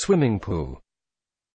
swimming pool.